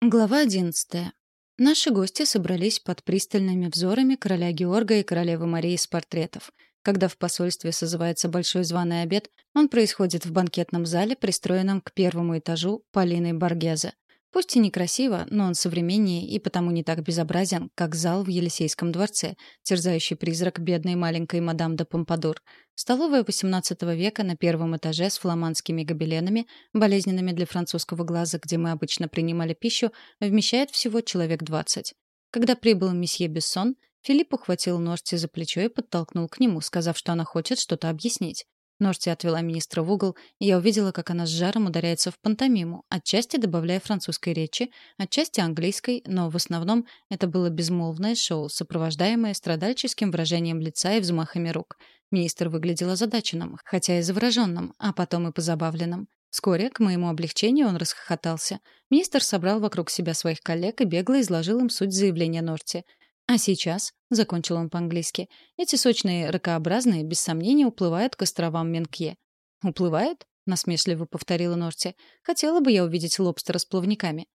Глава одиннадцатая. Наши гости собрались под пристальными взорами короля Георга и королевы Марии с портретов. Когда в посольстве созывается большой званый обед, он происходит в банкетном зале, пристроенном к первому этажу Полиной Баргезе. Пусть и некрасиво, но он современнее и потому не так безобразен, как зал в Елисейском дворце, терзающий призрак бедной маленькой мадам де Помпадур. Столовая XVIII века на первом этаже с фламандскими гобеленами, болезненными для французского глаза, где мы обычно принимали пищу, вмещает всего человек 20. Когда прибыл месье Бессон, Филипп ухватил Норти за плечо и подтолкнул к нему, сказав, что она хочет что-то объяснить. Норти отвела министра в угол, и я увидела, как она с жаром ударяется в пантомиму, отчасти добавляя французской речи, отчасти английской, но в основном это было безмолвное шоу, сопровождаемое страдальческим выражением лица и взмахами рук. Министр выглядел озадаченным, хотя и завороженным, а потом и позабавленным. Вскоре, к моему облегчению, он расхохотался. Министр собрал вокруг себя своих коллег и бегло изложил им суть заявления Норти — а сейчас, — закончил он по-английски, — эти сочные ракообразные, без сомнения, уплывают к островам Менкье. «Уплывают?» — насмешливо повторила Норти. «Хотела бы я увидеть лобстера с плавниками».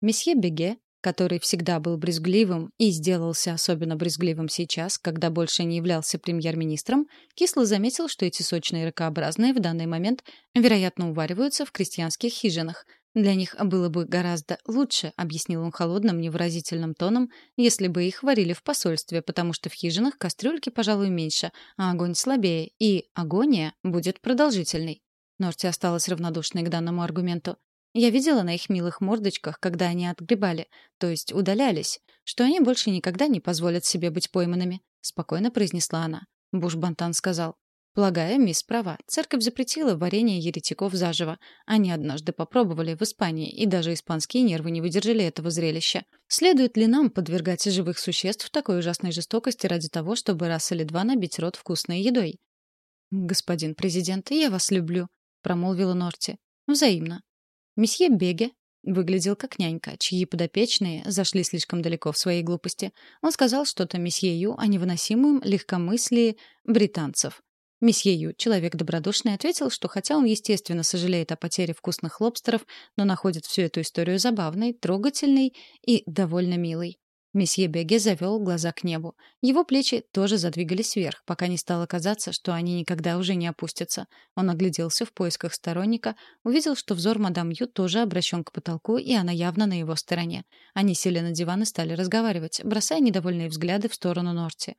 Месье Беге, который всегда был брезгливым и сделался особенно брезгливым сейчас, когда больше не являлся премьер-министром, кисло заметил, что эти сочные ракообразные в данный момент, вероятно, увариваются в крестьянских хижинах — для них было бы гораздо лучше, объяснил он холодным, невыразительным тоном, если бы их варили в посольстве, потому что в хижинах кастрюльки, пожалуй, меньше, а огонь слабее, и агония будет продолжительной. Норти осталась равнодушной к данному аргументу. Я видела на их милых мордочках, когда они отгребали, то есть удалялись, что они больше никогда не позволят себе быть пойманными, спокойно произнесла она. Буш-Бантан сказал: Полагаю, мисс права. Церковь запретила варенье еретиков заживо. Они однажды попробовали в Испании, и даже испанские нервы не выдержали этого зрелища. Следует ли нам подвергать живых существ такой ужасной жестокости ради того, чтобы раз или два набить рот вкусной едой? «Господин президент, я вас люблю», — промолвила Норти. «Взаимно». Месье Беге выглядел как нянька, чьи подопечные зашли слишком далеко в своей глупости. Он сказал что-то месье Ю о невыносимом легкомыслии британцев. Месье Ю, человек добродушный, ответил, что хотя он, естественно, сожалеет о потере вкусных лобстеров, но находит всю эту историю забавной, трогательной и довольно милой. Месье Беге завел глаза к небу. Его плечи тоже задвигались вверх, пока не стало казаться, что они никогда уже не опустятся. Он огляделся в поисках сторонника, увидел, что взор мадам Ю тоже обращен к потолку, и она явно на его стороне. Они сели на диван и стали разговаривать, бросая недовольные взгляды в сторону Норти.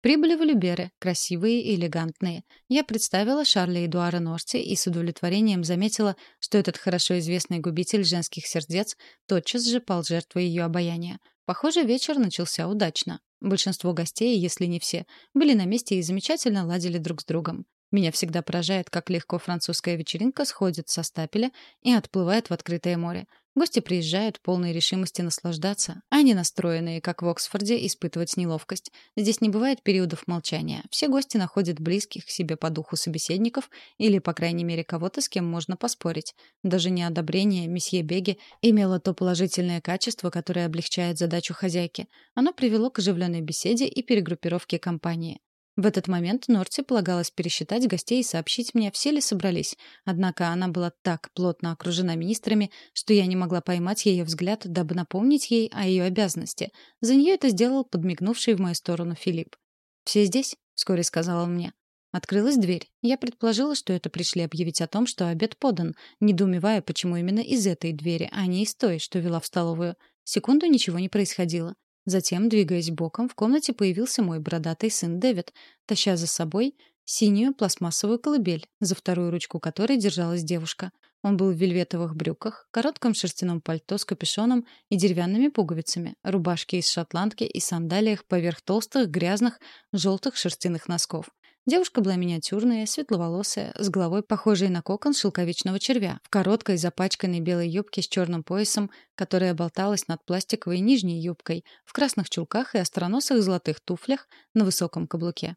Прибыли в Люберы, красивые и элегантные. Я представила Шарля Эдуара Норти и с удовлетворением заметила, что этот хорошо известный губитель женских сердец тотчас же пал жертвой ее обаяния. Похоже, вечер начался удачно. Большинство гостей, если не все, были на месте и замечательно ладили друг с другом. Меня всегда поражает, как легко французская вечеринка сходит со стапеля и отплывает в открытое море. Гости приезжают полной решимости наслаждаться, а не настроенные, как в Оксфорде, испытывать неловкость. Здесь не бывает периодов молчания. Все гости находят близких к себе по духу собеседников или, по крайней мере, кого-то, с кем можно поспорить. Даже неодобрение месье Беги имело то положительное качество, которое облегчает задачу хозяйки. Оно привело к оживленной беседе и перегруппировке компании. В этот момент Норти полагалось пересчитать гостей и сообщить мне, все ли собрались. Однако она была так плотно окружена министрами, что я не могла поймать ее взгляд, дабы напомнить ей о ее обязанности. За нее это сделал подмигнувший в мою сторону Филипп. «Все здесь?» — вскоре сказал он мне. Открылась дверь. Я предположила, что это пришли объявить о том, что обед подан, недоумевая, почему именно из этой двери, а не из той, что вела в столовую. Секунду ничего не происходило. Затем, двигаясь боком, в комнате появился мой бородатый сын Дэвид, таща за собой синюю пластмассовую колыбель, за вторую ручку которой держалась девушка. Он был в вельветовых брюках, коротком шерстяном пальто с капюшоном и деревянными пуговицами, рубашке из шотландки и сандалиях поверх толстых, грязных, желтых шерстяных носков. Девушка была миниатюрная, светловолосая, с головой похожей на кокон шелковичного червя, в короткой запачканной белой юбке с черным поясом, которая болталась над пластиковой нижней юбкой, в красных чулках и остроносых золотых туфлях на высоком каблуке.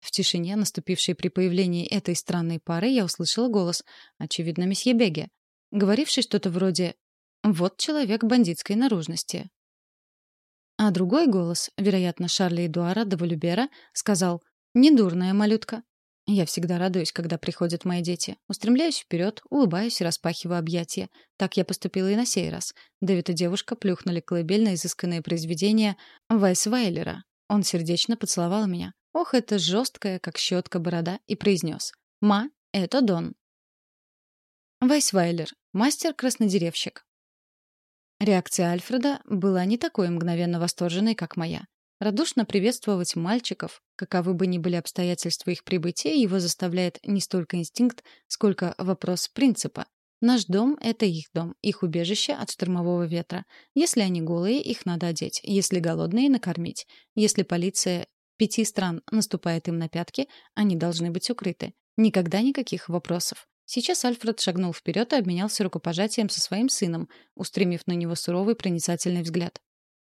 В тишине, наступившей при появлении этой странной пары, я услышала голос, очевидно, месье Беге, говоривший что-то вроде «Вот человек бандитской наружности». А другой голос, вероятно, Шарля Эдуара де Валюбера, сказал «Недурная малютка». Я всегда радуюсь, когда приходят мои дети. Устремляюсь вперед, улыбаюсь и распахиваю объятия. Так я поступила и на сей раз. Дэвид и девушка плюхнули колыбель на изысканные произведения Вайсвайлера. Он сердечно поцеловал меня. Ох, это жесткая, как щетка борода, и произнес. «Ма, это Дон». Вайсвайлер, мастер-краснодеревщик. Реакция Альфреда была не такой мгновенно восторженной, как моя. Радушно приветствовать мальчиков, каковы бы ни были обстоятельства их прибытия, его заставляет не столько инстинкт, сколько вопрос принципа. Наш дом — это их дом, их убежище от штормового ветра. Если они голые, их надо одеть. Если голодные — накормить. Если полиция пяти стран наступает им на пятки, они должны быть укрыты. Никогда никаких вопросов. Сейчас Альфред шагнул вперед и обменялся рукопожатием со своим сыном, устремив на него суровый проницательный взгляд.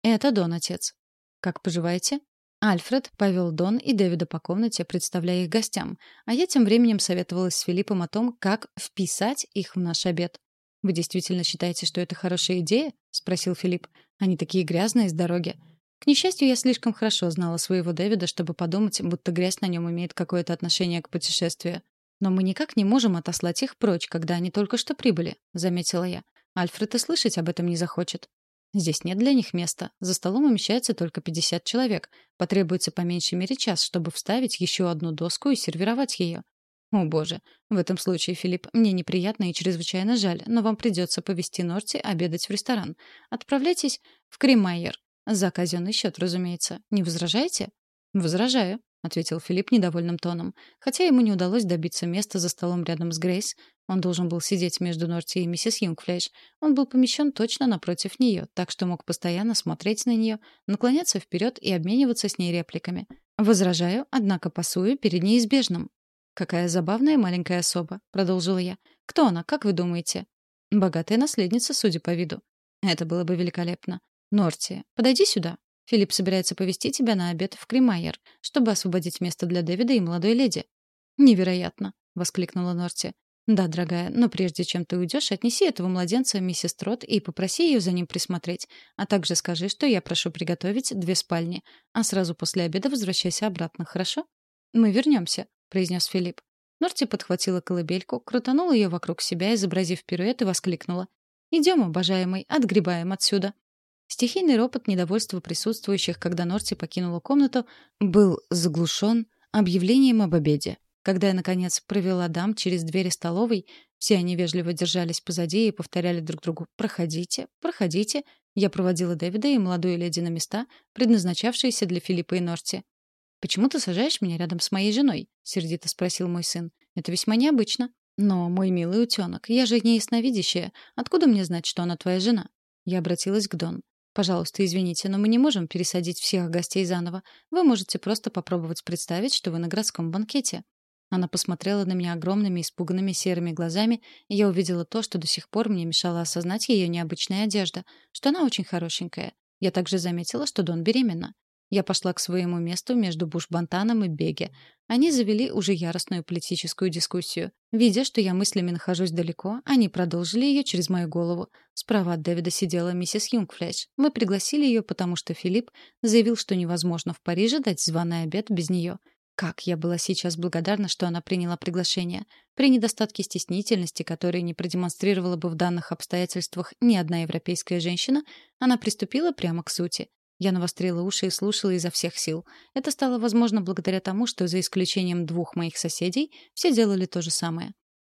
«Это Дон, отец. «Как поживаете?» Альфред повел Дон и Дэвида по комнате, представляя их гостям, а я тем временем советовалась с Филиппом о том, как вписать их в наш обед. «Вы действительно считаете, что это хорошая идея?» — спросил Филипп. «Они такие грязные с дороги». К несчастью, я слишком хорошо знала своего Дэвида, чтобы подумать, будто грязь на нем имеет какое-то отношение к путешествию. «Но мы никак не можем отослать их прочь, когда они только что прибыли», — заметила я. Альфред и слышать об этом не захочет. Здесь нет для них места. За столом умещается только 50 человек. Потребуется по меньшей мере час, чтобы вставить еще одну доску и сервировать ее. О боже, в этом случае, Филипп, мне неприятно и чрезвычайно жаль, но вам придется повести Норти обедать в ресторан. Отправляйтесь в Кремайер. За казенный счет, разумеется. Не возражаете? Возражаю. — ответил Филипп недовольным тоном. Хотя ему не удалось добиться места за столом рядом с Грейс, он должен был сидеть между Норти и миссис Юнгфлейш. Он был помещен точно напротив нее, так что мог постоянно смотреть на нее, наклоняться вперед и обмениваться с ней репликами. «Возражаю, однако пасую перед неизбежным». «Какая забавная маленькая особа», — продолжила я. «Кто она, как вы думаете?» «Богатая наследница, судя по виду». «Это было бы великолепно. Норти, подойди сюда», Филипп собирается повести тебя на обед в Кремайер, чтобы освободить место для Дэвида и молодой леди». «Невероятно!» — воскликнула Норти. «Да, дорогая, но прежде чем ты уйдешь, отнеси этого младенца миссис Трот и попроси ее за ним присмотреть. А также скажи, что я прошу приготовить две спальни. А сразу после обеда возвращайся обратно, хорошо?» «Мы вернемся», — произнес Филипп. Норти подхватила колыбельку, крутанула ее вокруг себя, изобразив пируэт, и воскликнула. «Идем, обожаемый, отгребаем отсюда». Стихийный ропот недовольства присутствующих, когда Норти покинула комнату, был заглушен объявлением об обеде. Когда я, наконец, провела дам через двери столовой, все они вежливо держались позади и повторяли друг другу «Проходите, проходите». Я проводила Дэвида и молодую леди на места, предназначавшиеся для Филиппа и Норти. «Почему ты сажаешь меня рядом с моей женой?» — сердито спросил мой сын. «Это весьма необычно». «Но, мой милый утенок, я же не ясновидящая. Откуда мне знать, что она твоя жена?» Я обратилась к Дон. Пожалуйста, извините, но мы не можем пересадить всех гостей заново. Вы можете просто попробовать представить, что вы на городском банкете. Она посмотрела на меня огромными испуганными серыми глазами, и я увидела то, что до сих пор мне мешало осознать ее необычная одежда, что она очень хорошенькая. Я также заметила, что Дон беременна. Я пошла к своему месту между Буш-Бантаном и Беге. Они завели уже яростную политическую дискуссию. Видя, что я мыслями нахожусь далеко, они продолжили ее через мою голову. Справа от Дэвида сидела миссис Юнгфлеш. Мы пригласили ее, потому что Филипп заявил, что невозможно в Париже дать званый обед без нее. Как я была сейчас благодарна, что она приняла приглашение. При недостатке стеснительности, которой не продемонстрировала бы в данных обстоятельствах ни одна европейская женщина, она приступила прямо к сути. Я навострила уши и слушала изо всех сил. Это стало возможно благодаря тому, что за исключением двух моих соседей все делали то же самое.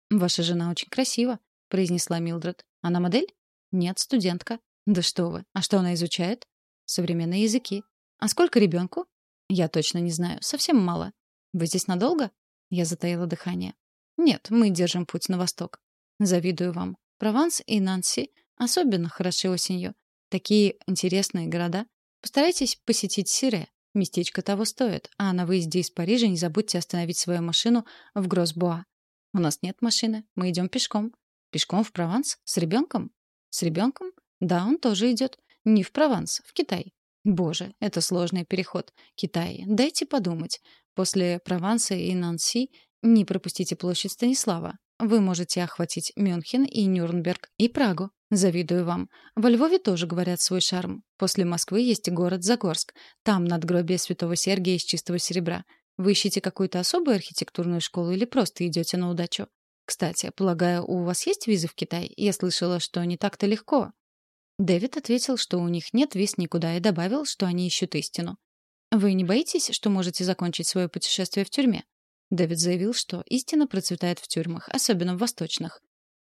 «Ваша жена очень красива», — произнесла Милдред. «Она модель?» «Нет, студентка». «Да что вы! А что она изучает?» «Современные языки». «А сколько ребенку?» «Я точно не знаю. Совсем мало». «Вы здесь надолго?» Я затаила дыхание. «Нет, мы держим путь на восток». «Завидую вам. Прованс и Нанси особенно хороши осенью. Такие интересные города. Постарайтесь посетить Сире. Местечко того стоит. А на выезде из Парижа не забудьте остановить свою машину в Гросбоа. У нас нет машины. Мы идем пешком. Пешком в Прованс? С ребенком? С ребенком? Да, он тоже идет. Не в Прованс, в Китай. Боже, это сложный переход. Китай. Дайте подумать. После Прованса и Нанси не пропустите площадь Станислава. Вы можете охватить Мюнхен и Нюрнберг и Прагу. Завидую вам. Во Львове тоже говорят свой шарм. После Москвы есть город Загорск. Там надгробие святого Сергия из чистого серебра. Вы ищете какую-то особую архитектурную школу или просто идете на удачу? Кстати, полагаю, у вас есть визы в Китай? Я слышала, что не так-то легко. Дэвид ответил, что у них нет виз никуда и добавил, что они ищут истину. Вы не боитесь, что можете закончить свое путешествие в тюрьме? Дэвид заявил, что истина процветает в тюрьмах, особенно в восточных.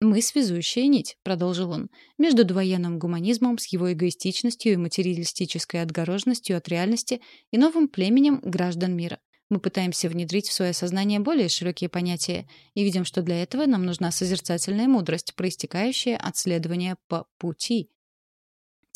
«Мы связующая нить», — продолжил он, «между двоенным гуманизмом с его эгоистичностью и материалистической отгороженностью от реальности и новым племенем граждан мира. Мы пытаемся внедрить в свое сознание более широкие понятия и видим, что для этого нам нужна созерцательная мудрость, проистекающая от следования по пути,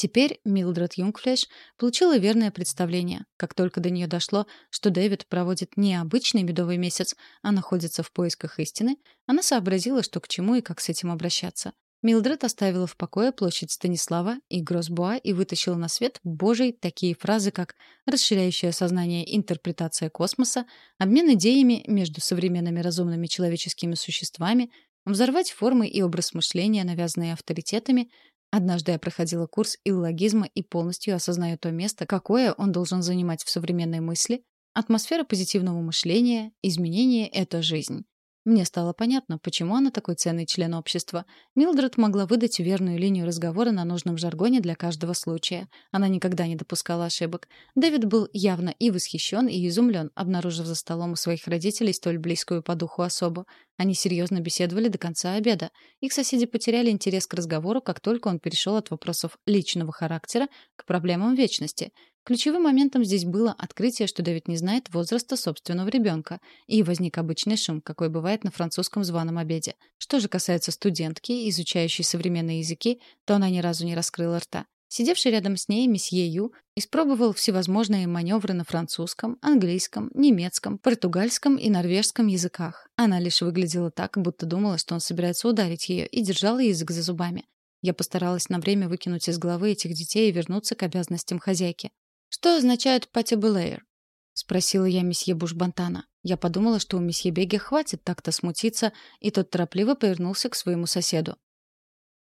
Теперь Милдред Юнгфлеш получила верное представление. Как только до нее дошло, что Дэвид проводит не обычный медовый месяц, а находится в поисках истины, она сообразила, что к чему и как с этим обращаться. Милдред оставила в покое площадь Станислава и Гросбуа и вытащила на свет Божий такие фразы, как «расширяющее сознание интерпретация космоса», «обмен идеями между современными разумными человеческими существами», «взорвать формы и образ мышления, навязанные авторитетами», Однажды я проходила курс иллогизма и полностью осознаю то место, какое он должен занимать в современной мысли. Атмосфера позитивного мышления, изменение — это жизнь. Мне стало понятно, почему она такой ценный член общества. Милдред могла выдать верную линию разговора на нужном жаргоне для каждого случая. Она никогда не допускала ошибок. Дэвид был явно и восхищен, и изумлен, обнаружив за столом у своих родителей столь близкую по духу особу. Они серьезно беседовали до конца обеда. Их соседи потеряли интерес к разговору, как только он перешел от вопросов личного характера к проблемам вечности — Ключевым моментом здесь было открытие, что Дэвид не знает возраста собственного ребенка, и возник обычный шум, какой бывает на французском званом обеде. Что же касается студентки, изучающей современные языки, то она ни разу не раскрыла рта. Сидевший рядом с ней месье Ю испробовал всевозможные маневры на французском, английском, немецком, португальском и норвежском языках. Она лишь выглядела так, будто думала, что он собирается ударить ее, и держала язык за зубами. Я постаралась на время выкинуть из головы этих детей и вернуться к обязанностям хозяйки. «Что означает патибулейр?» — спросила я месье Бушбантана. Я подумала, что у месье Беги хватит так-то смутиться, и тот торопливо повернулся к своему соседу.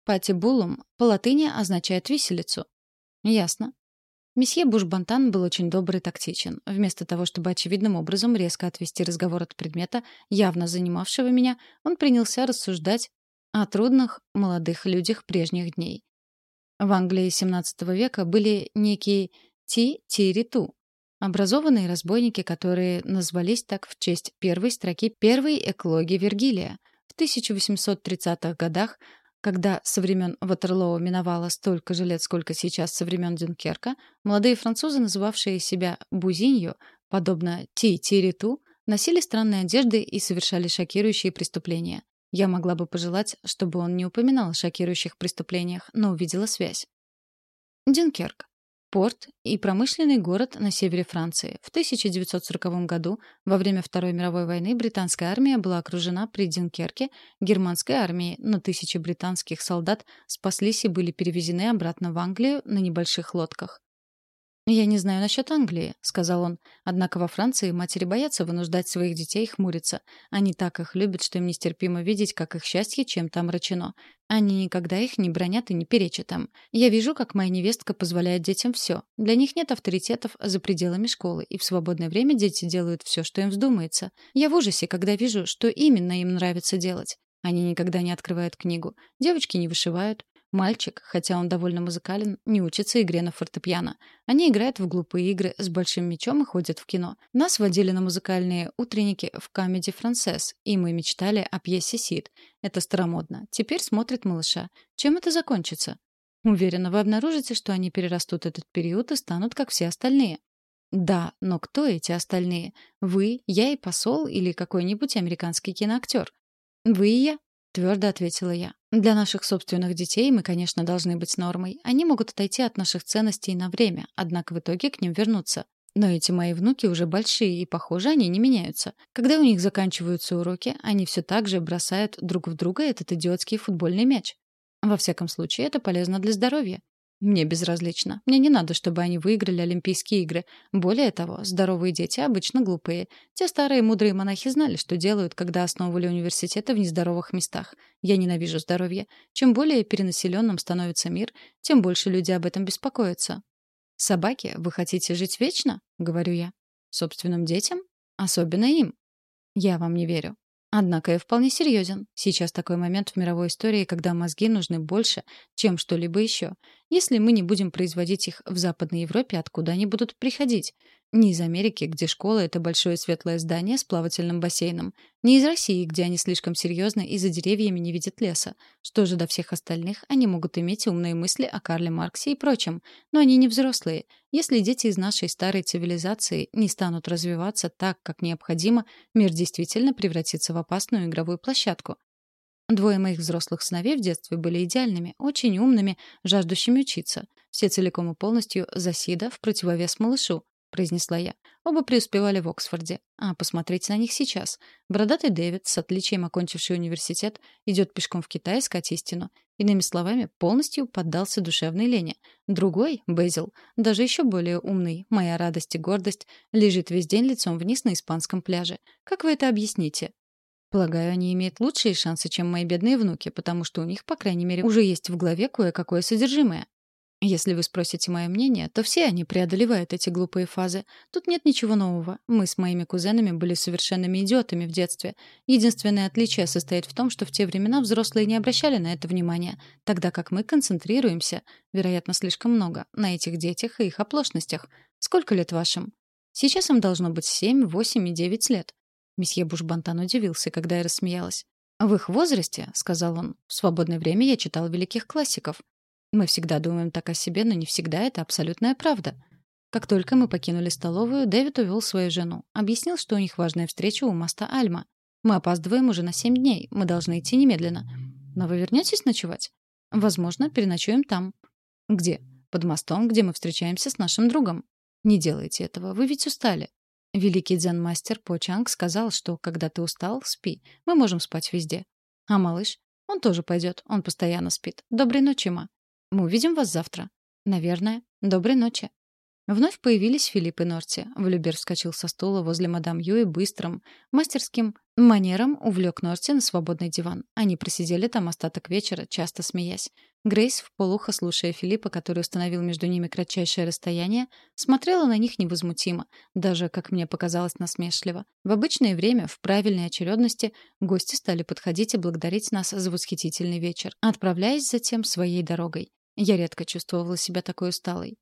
«Патибулум» по латыни означает «виселицу». «Ясно». Месье Бушбантан был очень добрый и тактичен. Вместо того, чтобы очевидным образом резко отвести разговор от предмета, явно занимавшего меня, он принялся рассуждать о трудных молодых людях прежних дней. В Англии XVII века были некие Ти-Тириту. Образованные разбойники, которые назвались так в честь первой строки первой эклоги Вергилия. В 1830-х годах, когда со времен Ватерлоу миновало столько же лет, сколько сейчас со времен Дюнкерка, молодые французы, называвшие себя «бузинью», подобно Ти-Тириту, носили странные одежды и совершали шокирующие преступления. Я могла бы пожелать, чтобы он не упоминал о шокирующих преступлениях, но увидела связь. Дюнкерк. Порт и промышленный город на севере Франции. В 1940 году, во время Второй мировой войны, британская армия была окружена при Дюнкерке германской армией, но тысячи британских солдат спаслись и были перевезены обратно в Англию на небольших лодках. «Я не знаю насчет Англии», — сказал он. «Однако во Франции матери боятся вынуждать своих детей хмуриться. Они так их любят, что им нестерпимо видеть, как их счастье чем-то омрачено. Они никогда их не бронят и не перечат им. Я вижу, как моя невестка позволяет детям все. Для них нет авторитетов за пределами школы, и в свободное время дети делают все, что им вздумается. Я в ужасе, когда вижу, что именно им нравится делать. Они никогда не открывают книгу. Девочки не вышивают. Мальчик, хотя он довольно музыкален, не учится игре на фортепиано. Они играют в глупые игры с большим мячом и ходят в кино. Нас водили на музыкальные утренники в Comedy Française, и мы мечтали о пьесе «Сид». Это старомодно. Теперь смотрит малыша. Чем это закончится? Уверена, вы обнаружите, что они перерастут этот период и станут как все остальные. Да, но кто эти остальные? Вы, я и посол или какой-нибудь американский киноактер? Вы и я, твердо ответила я. Для наших собственных детей мы, конечно, должны быть нормой. Они могут отойти от наших ценностей на время, однако в итоге к ним вернуться. Но эти мои внуки уже большие, и, похоже, они не меняются. Когда у них заканчиваются уроки, они все так же бросают друг в друга этот идиотский футбольный мяч. Во всяком случае, это полезно для здоровья. Мне безразлично. Мне не надо, чтобы они выиграли Олимпийские игры. Более того, здоровые дети обычно глупые. Те старые мудрые монахи знали, что делают, когда основывали университеты в нездоровых местах. Я ненавижу здоровье. Чем более перенаселенным становится мир, тем больше люди об этом беспокоятся. «Собаки, вы хотите жить вечно?» — говорю я. «Собственным детям?» Особенно им. Я вам не верю. Однако я вполне серьезен. Сейчас такой момент в мировой истории, когда мозги нужны больше, чем что-либо еще. Если мы не будем производить их в Западной Европе, откуда они будут приходить? Не из Америки, где школа — это большое светлое здание с плавательным бассейном. Не из России, где они слишком серьезны и за деревьями не видят леса. Что же до всех остальных, они могут иметь умные мысли о Карле Марксе и прочем. Но они не взрослые. Если дети из нашей старой цивилизации не станут развиваться так, как необходимо, мир действительно превратится в опасную игровую площадку. Двое моих взрослых сыновей в детстве были идеальными, очень умными, жаждущими учиться. Все целиком и полностью за Сида в противовес малышу. — произнесла я. Оба преуспевали в Оксфорде. А посмотрите на них сейчас. Бородатый Дэвид, с отличием окончивший университет, идет пешком в Китай искать истину. Иными словами, полностью поддался душевной лени. Другой, Бейзил, даже еще более умный, моя радость и гордость, лежит весь день лицом вниз на испанском пляже. Как вы это объясните? Полагаю, они имеют лучшие шансы, чем мои бедные внуки, потому что у них, по крайней мере, уже есть в голове кое-какое содержимое. Если вы спросите мое мнение, то все они преодолевают эти глупые фазы. Тут нет ничего нового. Мы с моими кузенами были совершенными идиотами в детстве. Единственное отличие состоит в том, что в те времена взрослые не обращали на это внимания, тогда как мы концентрируемся, вероятно, слишком много, на этих детях и их оплошностях. Сколько лет вашим? Сейчас им должно быть семь, восемь и девять лет. Месье Бушбантан удивился, когда я рассмеялась. «В их возрасте, — сказал он, — в свободное время я читал великих классиков. Мы всегда думаем так о себе, но не всегда это абсолютная правда. Как только мы покинули столовую, Дэвид увел свою жену. Объяснил, что у них важная встреча у моста Альма. Мы опаздываем уже на семь дней. Мы должны идти немедленно. Но вы вернетесь ночевать? Возможно, переночуем там. Где? Под мостом, где мы встречаемся с нашим другом. Не делайте этого, вы ведь устали. Великий дзен-мастер По Чанг сказал, что когда ты устал, спи. Мы можем спать везде. А малыш? Он тоже пойдет. Он постоянно спит. Доброй ночи, ма. Мы увидим вас завтра. Наверное. Доброй ночи. Вновь появились Филипп и Норти. Влюбер вскочил со стула возле мадам Юи быстрым, мастерским манером увлек Норти на свободный диван. Они просидели там остаток вечера, часто смеясь. Грейс, в полухо слушая Филиппа, который установил между ними кратчайшее расстояние, смотрела на них невозмутимо, даже, как мне показалось, насмешливо. В обычное время, в правильной очередности, гости стали подходить и благодарить нас за восхитительный вечер, отправляясь затем своей дорогой. Я редко чувствовала себя такой усталой.